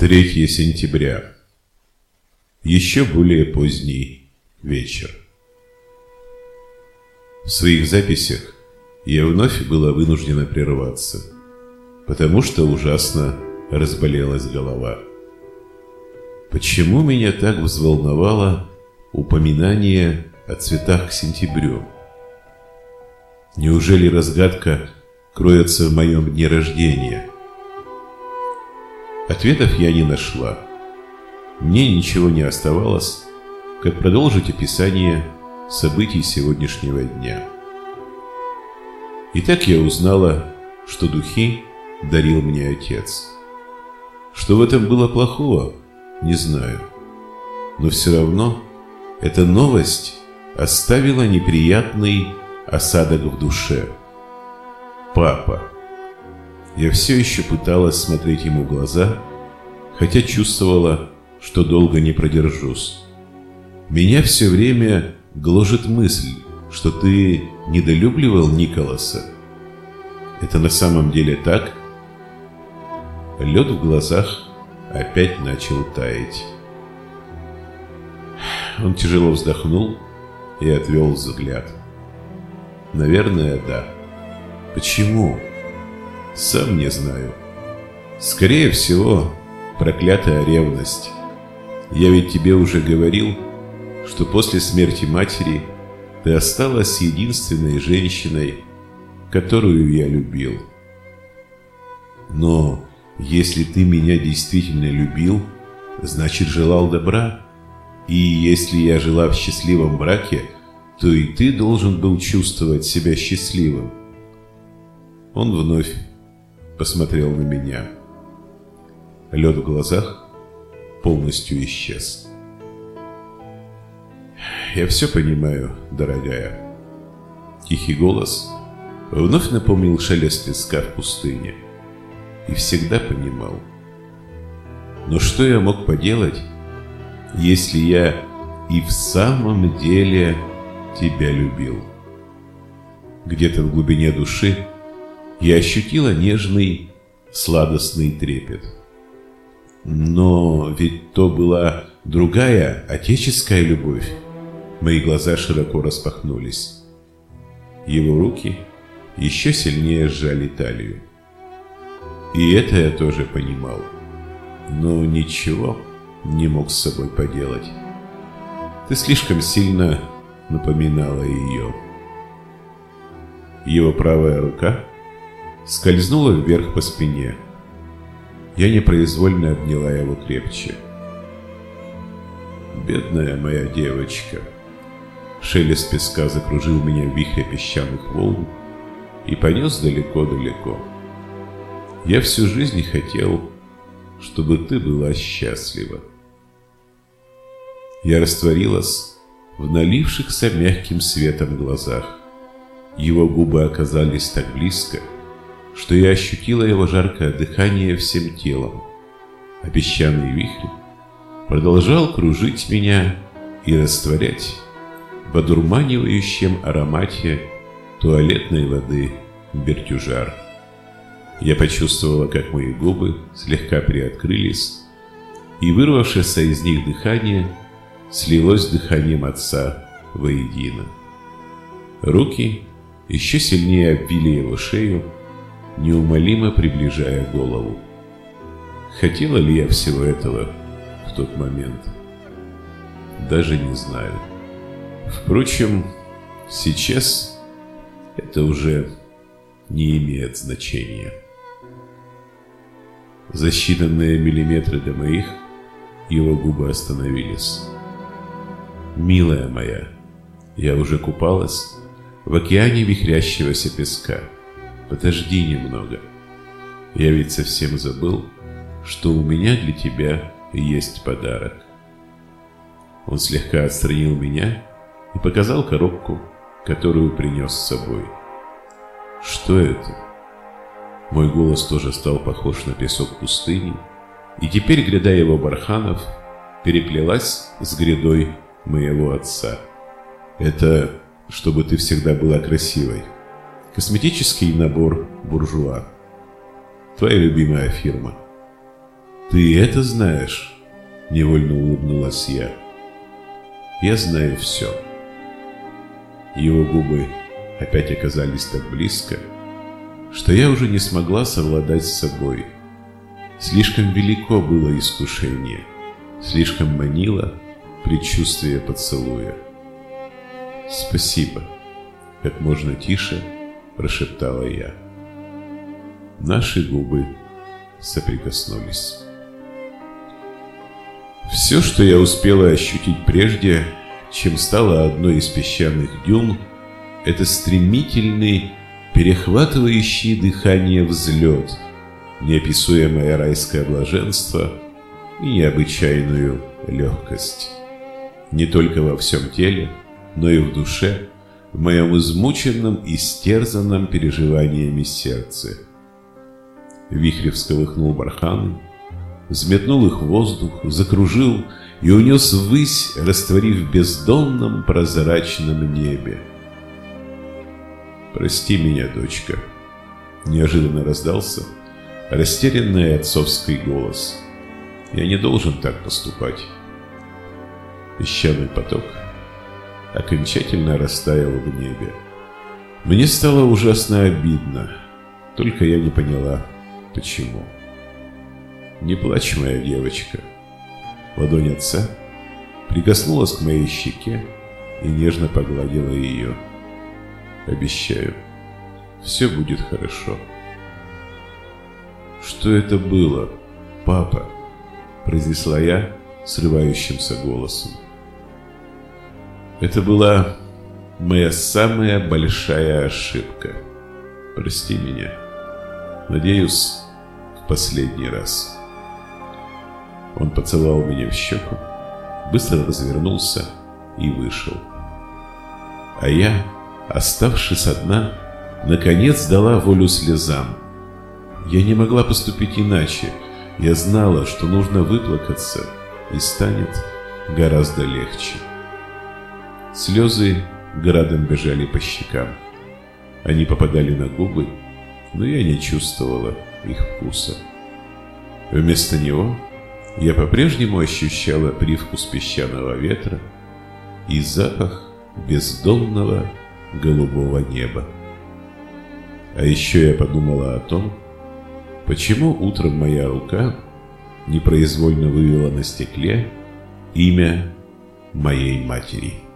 3 сентября. Еще более поздний вечер. В своих записях я вновь была вынуждена прерваться, потому что ужасно разболелась голова. Почему меня так взволновало упоминание о цветах к сентябрю? Неужели разгадка кроется в моем дне рождения – Ответов я не нашла. Мне ничего не оставалось, как продолжить описание событий сегодняшнего дня. Итак, я узнала, что духи дарил мне отец. Что в этом было плохого, не знаю. Но все равно эта новость оставила неприятный осадок в душе. Папа. Я все еще пыталась смотреть ему в глаза, хотя чувствовала, что долго не продержусь. Меня все время гложет мысль, что ты недолюбливал Николаса. Это на самом деле так? Лед в глазах опять начал таять. Он тяжело вздохнул и отвел взгляд. Наверное, да. Почему? Сам не знаю. Скорее всего, проклятая ревность. Я ведь тебе уже говорил, что после смерти матери ты осталась единственной женщиной, которую я любил. Но если ты меня действительно любил, значит желал добра. И если я жила в счастливом браке, то и ты должен был чувствовать себя счастливым. Он вновь посмотрел на меня. Лед в глазах полностью исчез. «Я все понимаю, дорогая». Тихий голос вновь напомнил шелест песка в пустыне. И всегда понимал. Но что я мог поделать, если я и в самом деле тебя любил? Где-то в глубине души я ощутила нежный, сладостный трепет. Но ведь то была другая, отеческая любовь. Мои глаза широко распахнулись. Его руки еще сильнее сжали талию. И это я тоже понимал. Но ничего не мог с собой поделать. Ты слишком сильно напоминала ее. Его правая рука скользнула вверх по спине. Я непроизвольно обняла его крепче. «Бедная моя девочка!» Шелест песка закружил меня в вихре песчаных волн и понес далеко-далеко. Я всю жизнь хотел, чтобы ты была счастлива. Я растворилась в налившихся мягким светом глазах. Его губы оказались так близко, что я ощутила его жаркое дыхание всем телом, песчаный вихрь продолжал кружить меня и растворять в одурманивающем аромате туалетной воды бертюжар. Я почувствовала, как мои губы слегка приоткрылись, и вырвавшееся из них дыхание слилось с дыханием отца воедино. Руки еще сильнее обвили его шею, неумолимо приближая голову. Хотела ли я всего этого в тот момент? Даже не знаю. Впрочем, сейчас это уже не имеет значения. За считанные миллиметры до моих его губы остановились. «Милая моя, я уже купалась в океане вихрящегося песка». Подожди немного. Я ведь совсем забыл, что у меня для тебя есть подарок. Он слегка отстранил меня и показал коробку, которую принес с собой. Что это? Мой голос тоже стал похож на песок пустыни, и теперь гряда его барханов переплелась с грядой моего отца. Это чтобы ты всегда была красивой. Косметический набор «Буржуа». Твоя любимая фирма. «Ты это знаешь?» — невольно улыбнулась я. «Я знаю все». Его губы опять оказались так близко, что я уже не смогла совладать с собой. Слишком велико было искушение, слишком манило предчувствие поцелуя. «Спасибо», — как можно тише прошептала я. Наши губы соприкоснулись. Все, что я успела ощутить прежде, чем стало одной из песчаных дюн, это стремительный, перехватывающий дыхание взлет, неописуемое райское блаженство и необычайную легкость. Не только во всем теле, но и в душе, в моем измученном и стерзанном переживаниями сердце. Вихрь всколыхнул барханы, взметнул их в воздух, закружил и унес ввысь, растворив в бездонном прозрачном небе. «Прости меня, дочка», — неожиданно раздался растерянный отцовский голос. «Я не должен так поступать». Песчаный поток окончательно растаял в небе. Мне стало ужасно обидно, только я не поняла, почему. «Не плачь, моя девочка». Ладонь отца прикоснулась к моей щеке и нежно погладила ее. «Обещаю, все будет хорошо». «Что это было, папа?» – произнесла я срывающимся голосом. Это была моя самая большая ошибка. Прости меня. Надеюсь, в последний раз. Он поцеловал меня в щеку, быстро развернулся и вышел. А я, оставшись одна, наконец дала волю слезам. Я не могла поступить иначе. Я знала, что нужно выплакаться, и станет гораздо легче. Слезы градом бежали по щекам. Они попадали на губы, но я не чувствовала их вкуса. Вместо него я по-прежнему ощущала привкус песчаного ветра и запах бездонного голубого неба. А еще я подумала о том, почему утром моя рука непроизвольно вывела на стекле имя моей матери.